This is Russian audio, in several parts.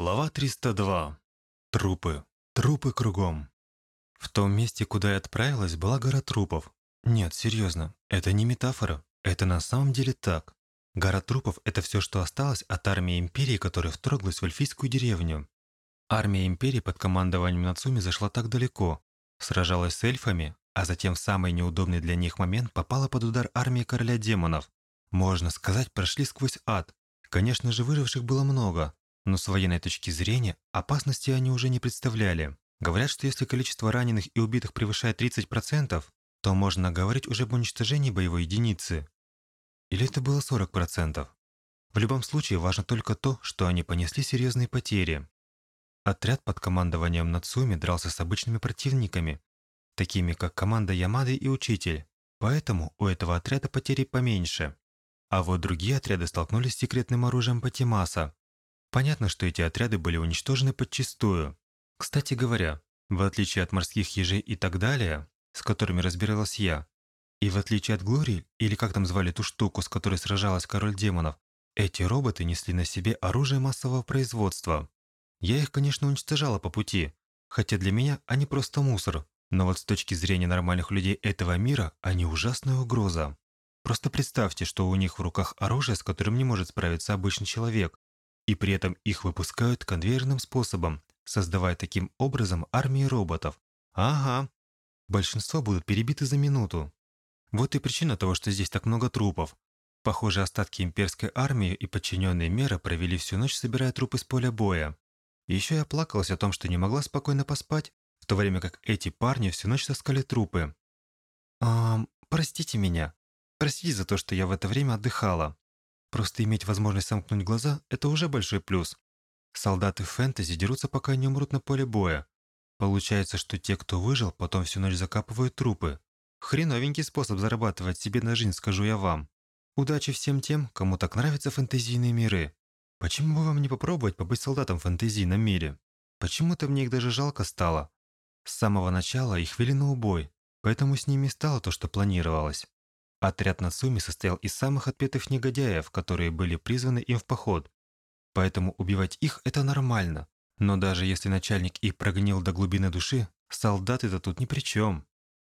Глава 302. Трупы. Трупы кругом. В том месте, куда я отправилась, была гора трупов. Нет, серьезно, это не метафора. Это на самом деле так. Гора трупов – это все, что осталось от армии Империи, которая вторглась в эльфийскую деревню. Армия Империи под командованием Нацуми зашла так далеко, сражалась с эльфами, а затем в самый неудобный для них момент попала под удар армии короля демонов. Можно сказать, прошли сквозь ад. Конечно же, выживших было много, но с военной точки зрения опасности они уже не представляли. Говорят, что если количество раненых и убитых превышает 30%, то можно говорить уже об уничтожении боевой единицы. Или это было 40%. В любом случае важно только то, что они понесли серьезные потери. Отряд под командованием Нацуми дрался с обычными противниками, такими как команда Ямады и Учитель, поэтому у этого отряда потери поменьше. А вот другие отряды столкнулись с секретным оружием Патимаса, Понятно, что эти отряды были уничтожены подчистую. Кстати говоря, в отличие от морских ежей и так далее, с которыми разбиралась я, и в отличие от Глории, или как там звали ту штуку, с которой сражалась король демонов, эти роботы несли на себе оружие массового производства. Я их, конечно, уничтожала по пути, хотя для меня они просто мусор, но вот с точки зрения нормальных людей этого мира, они ужасная угроза. Просто представьте, что у них в руках оружие, с которым не может справиться обычный человек, и при этом их выпускают конвейерным способом, создавая таким образом армии роботов. Ага. Большинство будут перебиты за минуту. Вот и причина того, что здесь так много трупов. Похоже, остатки имперской армии и подчиненные меры провели всю ночь, собирая трупы с поля боя. еще я плакалась о том, что не могла спокойно поспать, в то время как эти парни всю ночь таскали трупы. «А, простите меня. Простите за то, что я в это время отдыхала. Просто иметь возможность сомкнуть глаза – это уже большой плюс. Солдаты фэнтези дерутся, пока не умрут на поле боя. Получается, что те, кто выжил, потом всю ночь закапывают трупы. Хреновенький способ зарабатывать себе на жизнь, скажу я вам. Удачи всем тем, кому так нравятся фэнтезийные миры. Почему бы вам не попробовать побыть солдатом в фэнтезийном мире? Почему-то мне их даже жалко стало. С самого начала их вели на убой, поэтому с ними стало то, что планировалось. Отряд Нацуми состоял из самых отпетых негодяев, которые были призваны им в поход. Поэтому убивать их – это нормально. Но даже если начальник их прогнил до глубины души, солдаты-то тут ни при чем.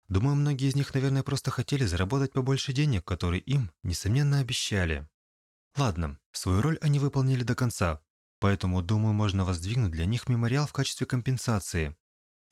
Думаю, многие из них, наверное, просто хотели заработать побольше денег, которые им, несомненно, обещали. Ладно, свою роль они выполнили до конца, поэтому, думаю, можно воздвигнуть для них мемориал в качестве компенсации.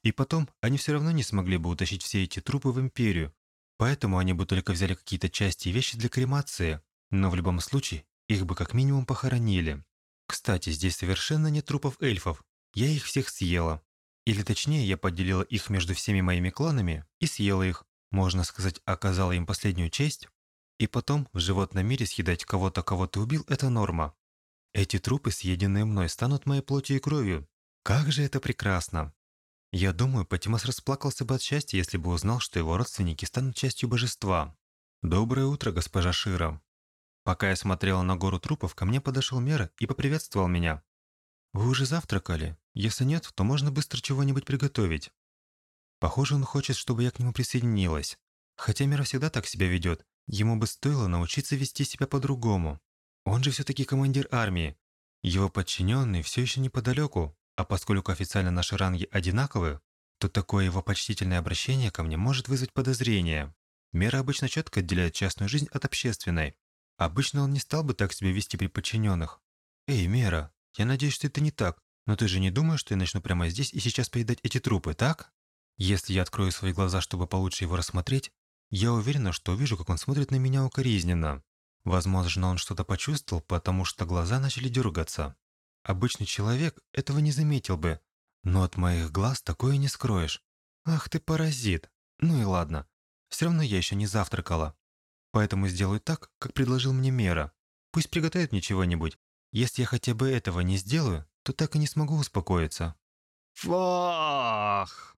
И потом, они все равно не смогли бы утащить все эти трупы в Империю, Поэтому они бы только взяли какие-то части и вещи для кремации, но в любом случае их бы как минимум похоронили. Кстати, здесь совершенно нет трупов эльфов, я их всех съела. Или точнее, я поделила их между всеми моими кланами и съела их, можно сказать, оказала им последнюю честь. И потом, в животном мире съедать кого-то, кого ты убил – это норма. Эти трупы, съеденные мной, станут моей плотью и кровью. Как же это прекрасно! Я думаю, Патимас расплакался бы от счастья, если бы узнал, что его родственники станут частью божества. «Доброе утро, госпожа Шира». Пока я смотрела на гору трупов, ко мне подошел Мера и поприветствовал меня. «Вы уже завтракали? Если нет, то можно быстро чего-нибудь приготовить». Похоже, он хочет, чтобы я к нему присоединилась. Хотя Мера всегда так себя ведет, ему бы стоило научиться вести себя по-другому. Он же все-таки командир армии. Его подчиненные все еще неподалеку, а поскольку официально наши ранги одинаковы, то такое его почтительное обращение ко мне может вызвать подозрение. Мера обычно четко отделяет частную жизнь от общественной. Обычно он не стал бы так себя вести при подчиненных. «Эй, Мера, я надеюсь, что это не так, но ты же не думаешь, что я начну прямо здесь и сейчас поедать эти трупы, так?» Если я открою свои глаза, чтобы получше его рассмотреть, я уверена, что увижу, как он смотрит на меня укоризненно. Возможно, он что-то почувствовал, потому что глаза начали дергаться. Обычный человек этого не заметил бы, но от моих глаз такое не скроешь. Ах ты паразит. Ну и ладно. Все равно я еще не завтракала. Поэтому сделаю так, как предложил мне Мера. Пусть приготовит мне чего-нибудь. Если я хотя бы этого не сделаю, то так и не смогу успокоиться. Фах!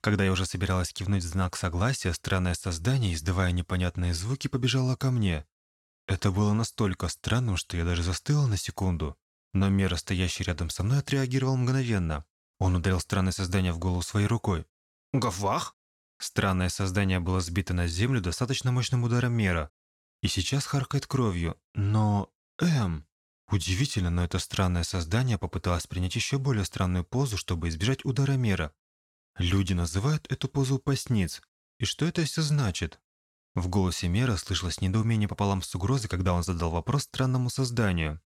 Когда я уже собиралась кивнуть в знак согласия, странное создание, издавая непонятные звуки, побежало ко мне. Это было настолько странным, что я даже застыла на секунду. Но Мера, стоящий рядом со мной, отреагировал мгновенно. Он ударил странное создание в голову своей рукой. «Гафах!» Странное создание было сбито на землю достаточно мощным ударом Мера. И сейчас харкает кровью. Но... Эм... Удивительно, но это странное создание попыталось принять еще более странную позу, чтобы избежать удара Мера. Люди называют эту позу «упасниц». И что это все значит? В голосе Мера слышалось недоумение пополам с угрозой, когда он задал вопрос странному созданию.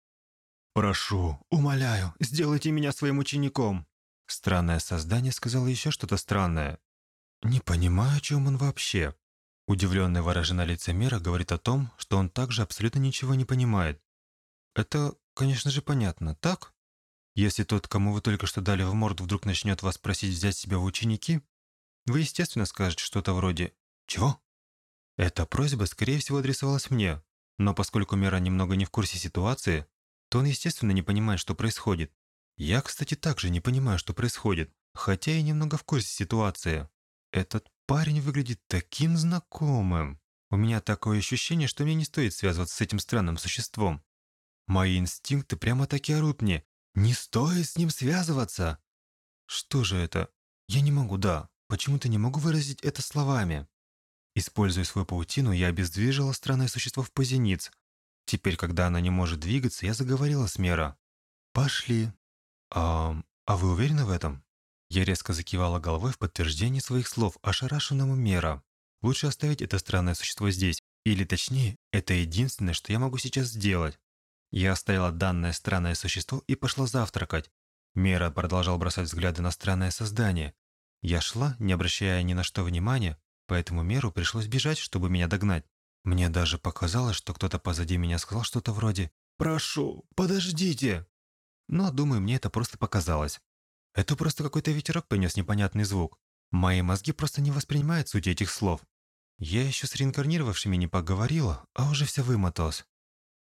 «Прошу, умоляю, сделайте меня своим учеником!» Странное создание сказало еще что-то странное. «Не понимаю, о чем он вообще». Удивленное выражение лица Мера говорит о том, что он также абсолютно ничего не понимает. Это, конечно же, понятно, так? Если тот, кому вы только что дали в морду, вдруг начнет вас просить взять себя в ученики, вы, естественно, скажете что-то вроде «Чего?». Эта просьба, скорее всего, адресовалась мне, но поскольку Мера немного не в курсе ситуации, то он, естественно, не понимает, что происходит. Я, кстати, также не понимаю, что происходит, хотя и немного в курсе ситуации. Этот парень выглядит таким знакомым. У меня такое ощущение, что мне не стоит связываться с этим странным существом. Мои инстинкты прямо-таки орут мне. Не стоит с ним связываться. Что же это? Я не могу, да. Почему-то не могу выразить это словами. Используя свою паутину, я обездвижила странное существо в позе ниц. Теперь, когда она не может двигаться, я заговорила с Мера. «Пошли». «А, а вы уверены в этом?» Я резко закивала головой в подтверждение своих слов ошарашенному Мера. Лучше оставить это странное существо здесь. Или точнее, это единственное, что я могу сейчас сделать. Я оставила данное странное существо и пошла завтракать. Мера продолжал бросать взгляды на странное создание. Я шла, не обращая ни на что внимания, поэтому Меру пришлось бежать, чтобы меня догнать. Мне даже показалось, что кто-то позади меня сказал что-то вроде «Прошу, подождите!» Но, думаю, мне это просто показалось. Это просто какой-то ветерок принес непонятный звук. Мои мозги просто не воспринимают суть этих слов. Я еще с реинкарнировавшими не поговорила, а уже вся вымоталась.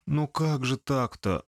«Ну как же так-то?